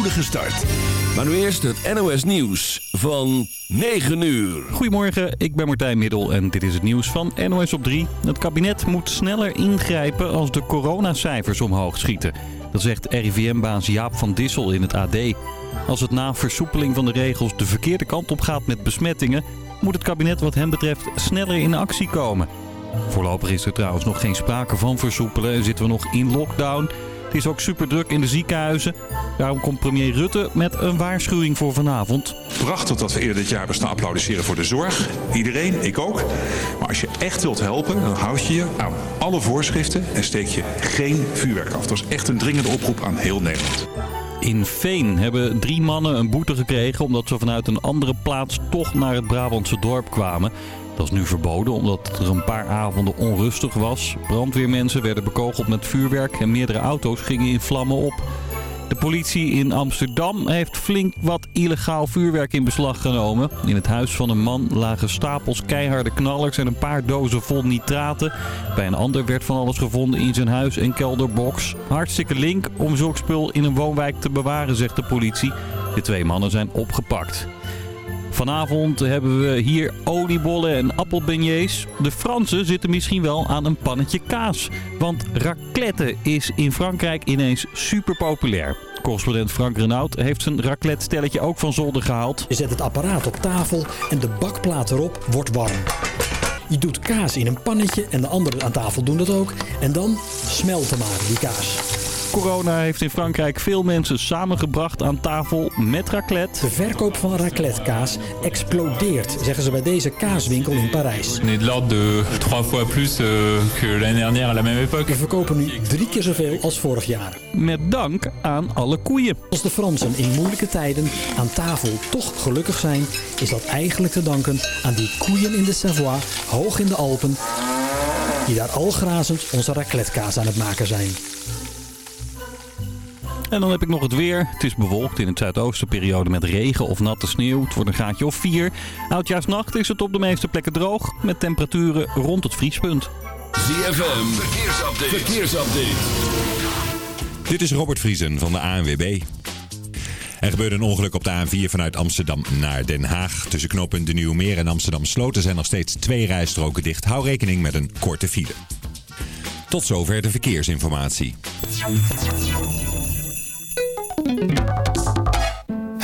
spoedige start. Maar nu eerst het NOS Nieuws van 9 uur. Goedemorgen, ik ben Martijn Middel en dit is het nieuws van NOS op 3. Het kabinet moet sneller ingrijpen als de coronacijfers omhoog schieten. Dat zegt RIVM-baas Jaap van Dissel in het AD. Als het na versoepeling van de regels de verkeerde kant op gaat met besmettingen... moet het kabinet wat hem betreft sneller in actie komen. Voorlopig is er trouwens nog geen sprake van versoepelen en zitten we nog in lockdown... Het is ook super druk in de ziekenhuizen. Daarom komt premier Rutte met een waarschuwing voor vanavond. Prachtig dat we eerder dit jaar hebben staan applaudisseren voor de zorg. Iedereen, ik ook. Maar als je echt wilt helpen, dan houd je je aan alle voorschriften en steek je geen vuurwerk af. Dat is echt een dringende oproep aan heel Nederland. In Veen hebben drie mannen een boete gekregen omdat ze vanuit een andere plaats toch naar het Brabantse dorp kwamen. Dat is nu verboden omdat er een paar avonden onrustig was. Brandweermensen werden bekogeld met vuurwerk en meerdere auto's gingen in vlammen op. De politie in Amsterdam heeft flink wat illegaal vuurwerk in beslag genomen. In het huis van een man lagen stapels keiharde knallers en een paar dozen vol nitraten. Bij een ander werd van alles gevonden in zijn huis en kelderbox. Hartstikke link om zulk spul in een woonwijk te bewaren, zegt de politie. De twee mannen zijn opgepakt. Vanavond hebben we hier oliebollen en appelbeignets. De Fransen zitten misschien wel aan een pannetje kaas. Want raclette is in Frankrijk ineens super populair. Correspondent Frank Renaud heeft zijn raclette-stelletje ook van zolder gehaald. Je zet het apparaat op tafel en de bakplaat erop wordt warm. Je doet kaas in een pannetje en de anderen aan tafel doen dat ook. En dan smelten maar die kaas. Corona heeft in Frankrijk veel mensen samengebracht aan tafel met raclette. De verkoop van raclettekaas explodeert, zeggen ze bij deze kaaswinkel in Parijs. On est de l'ordre de trois fois plus euh, que l'année dernière à la même époque. We verkopen nu drie keer zoveel als vorig jaar. Met dank aan alle koeien. Als de Fransen in moeilijke tijden aan tafel toch gelukkig zijn, is dat eigenlijk te danken aan die koeien in de Savoie, hoog in de Alpen, die daar al grazend onze raclettekaas aan het maken zijn. En dan heb ik nog het weer. Het is bewolkt in het zuidoosten periode met regen of natte sneeuw. Het wordt een gaatje of 4. Oudjaarsnacht is het op de meeste plekken droog. Met temperaturen rond het vriespunt. ZFM, verkeersupdate. verkeersupdate. Dit is Robert Vriesen van de ANWB. Er gebeurde een ongeluk op de A4 vanuit Amsterdam naar Den Haag. Tussen knooppunt De Nieuwe Meer en Amsterdam Sloten zijn nog steeds twee rijstroken dicht. Hou rekening met een korte file. Tot zover de verkeersinformatie.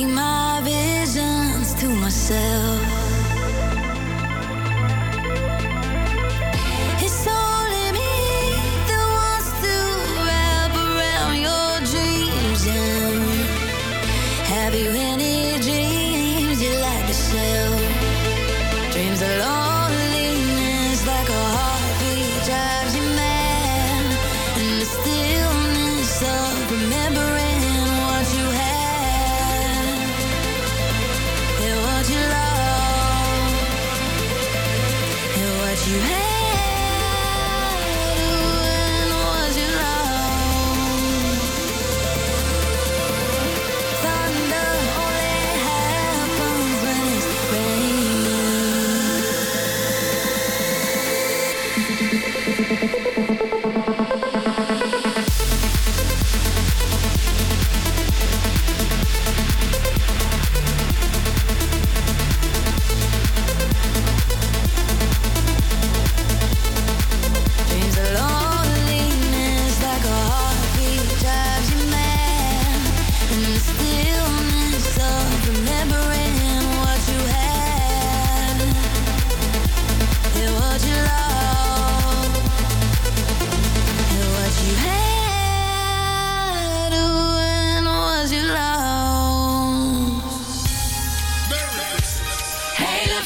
keep my visions to myself.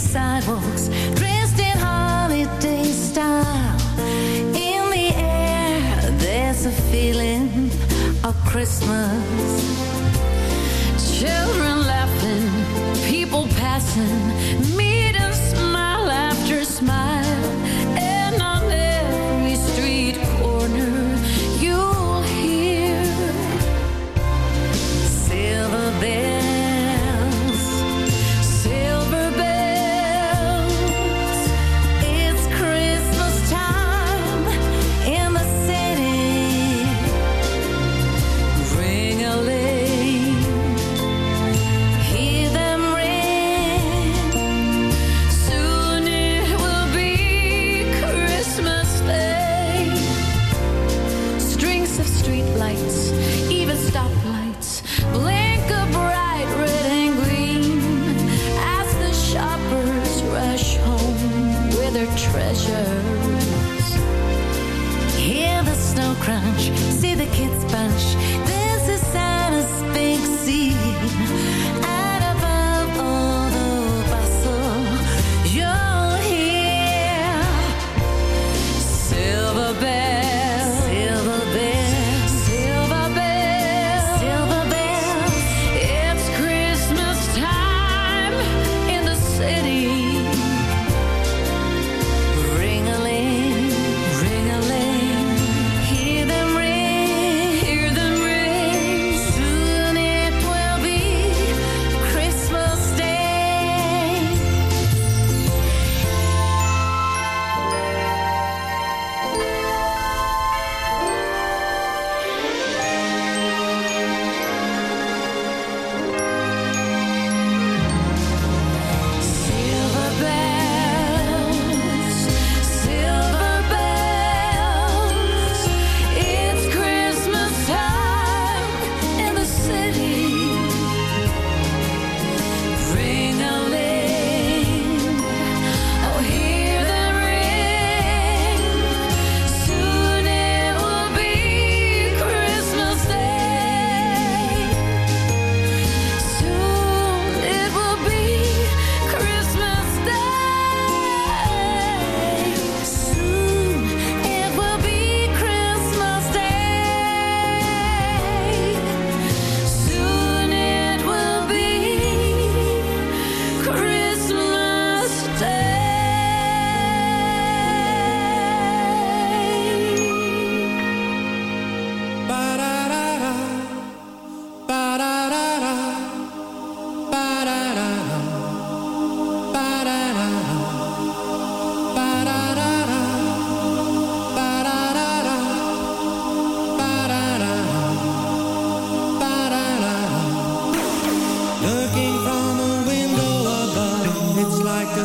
sidewalks, dressed in holiday style. In the air, there's a feeling of Christmas. Children laughing, people passing, meet and smile after smile.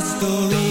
story.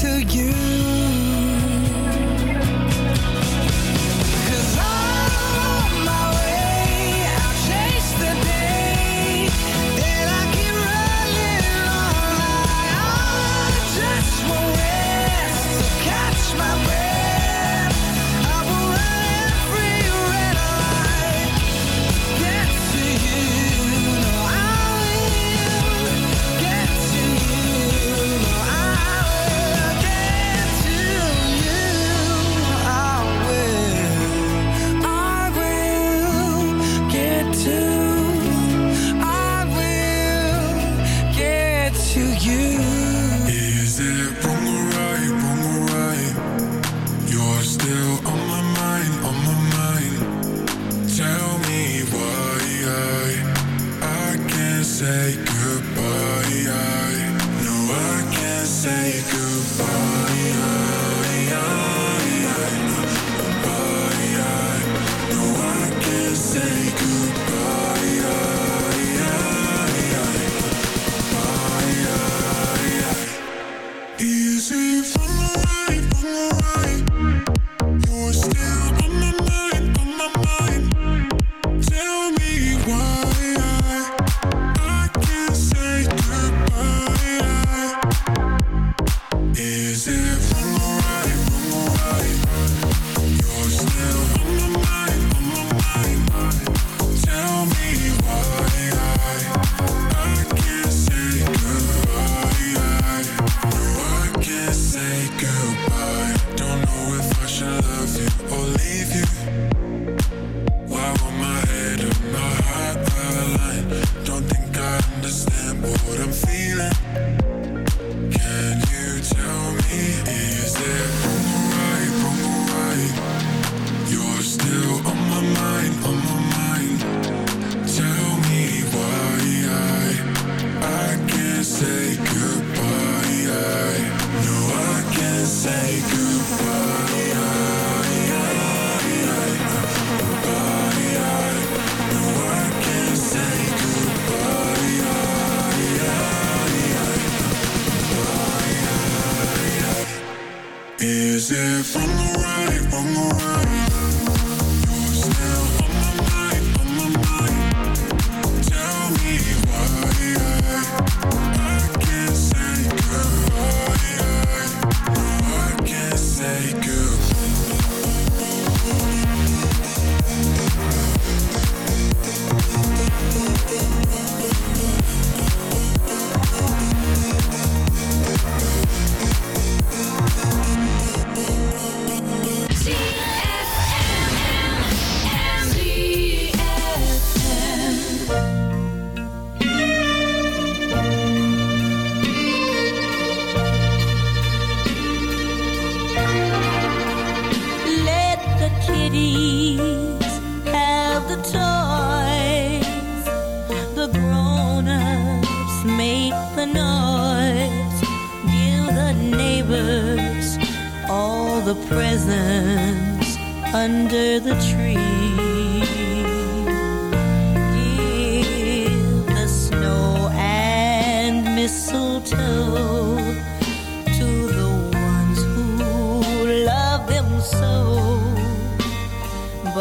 to you.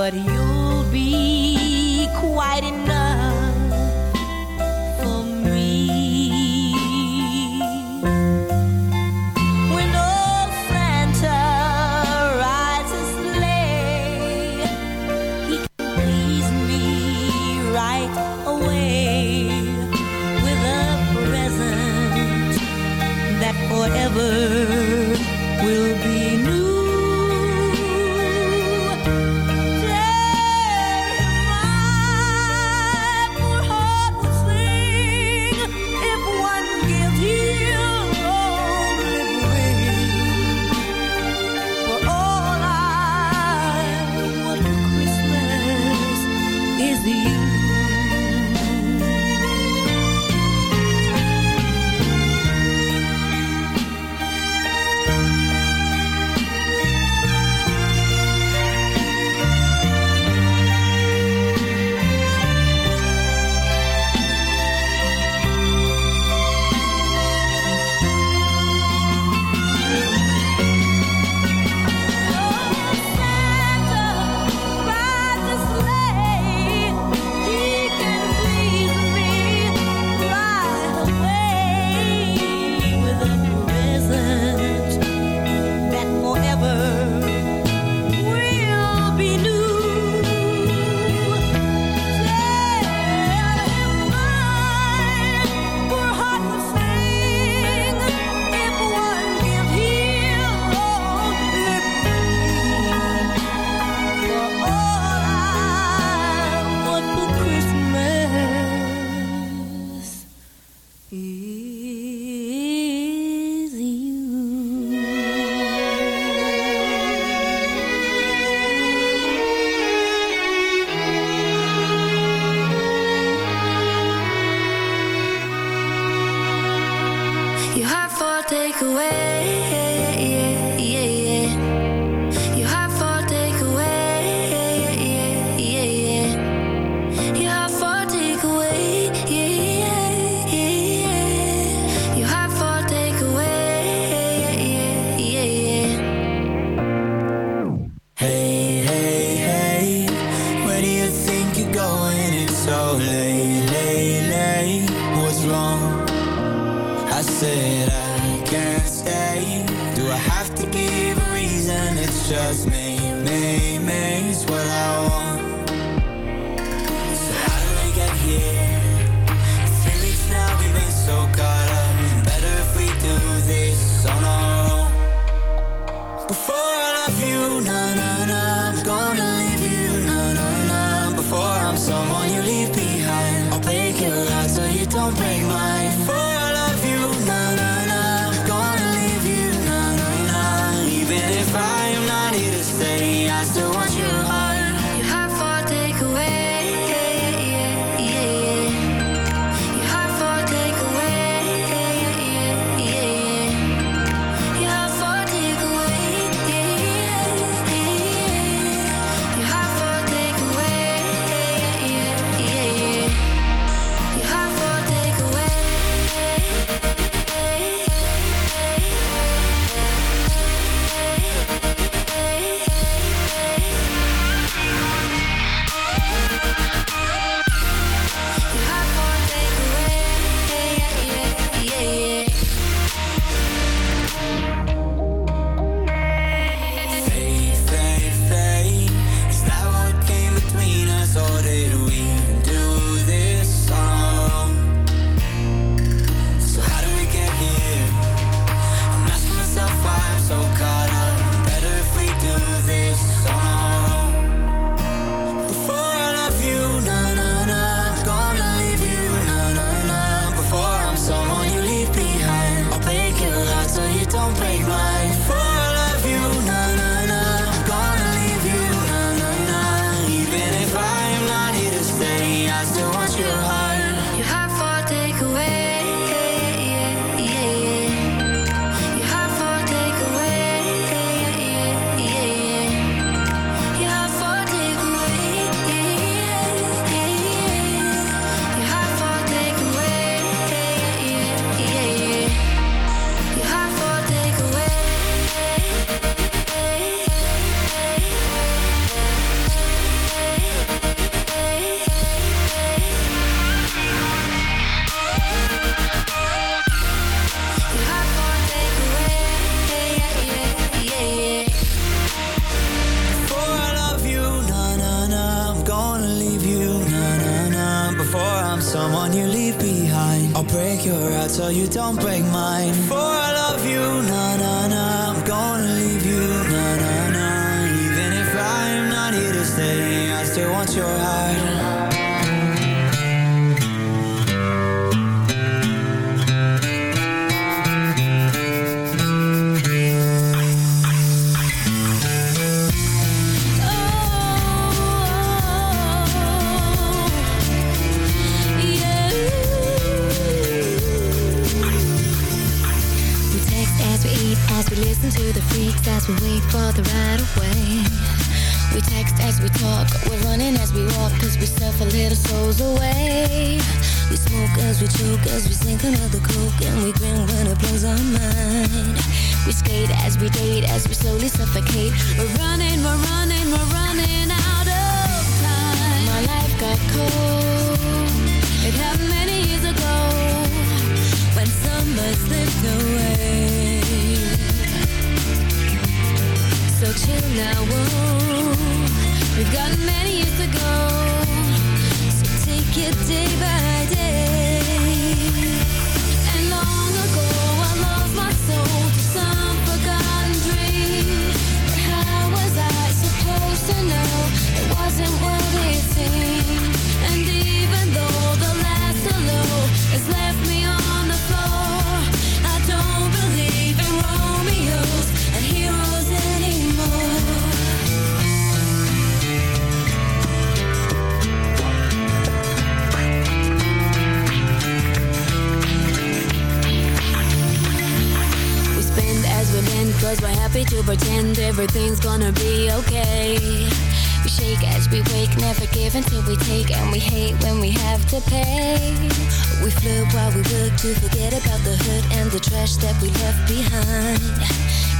But you'll be quite enough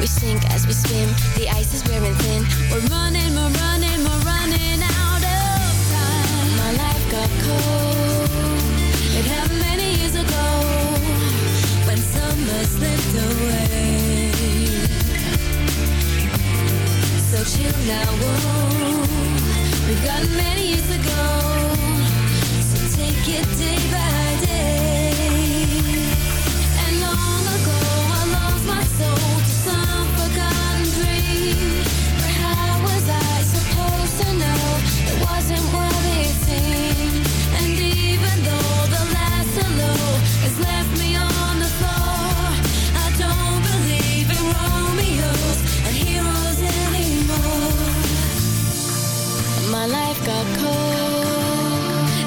We sink as we swim, the ice is wearing thin. We're running, we're running, we're running out of time. My life got cold, it happened many years ago. When summer slipped away. So chill now, whoa. We've got many years ago. So take it day by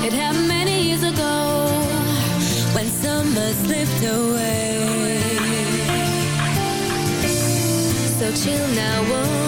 It happened many years ago when summer slipped away. So chill now.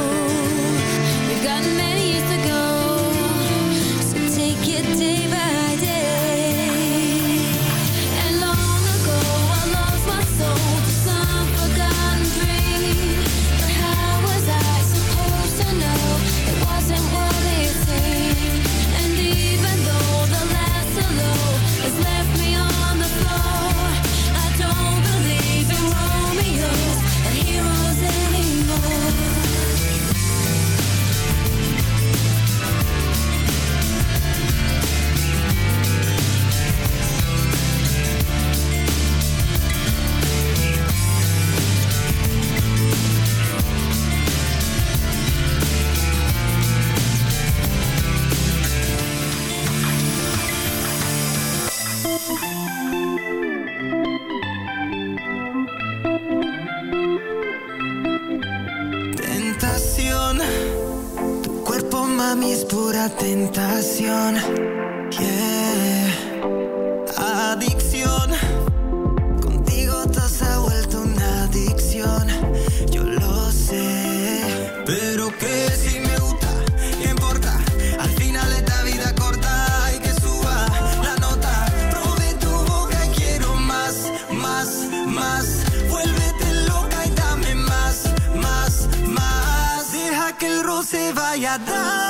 Mami es pura tentación. Yeah. Adicción. Contigo te has vuelto una adicción. Yo lo sé. Pero que si me gusta, ¿qué importa? Al final esta vida corta hay que suba la nota. Probé tu boca y quiero más, más, más. Vuélvete loca y dame más, más, más. Deja que el roce vaya a dar.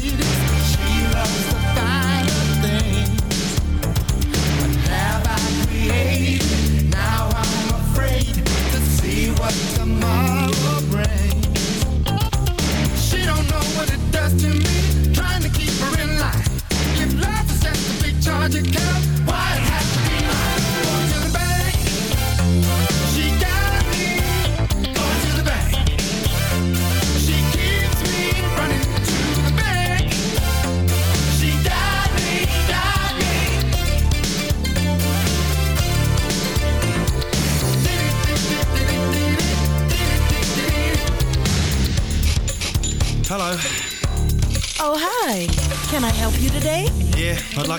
You.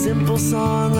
Simple song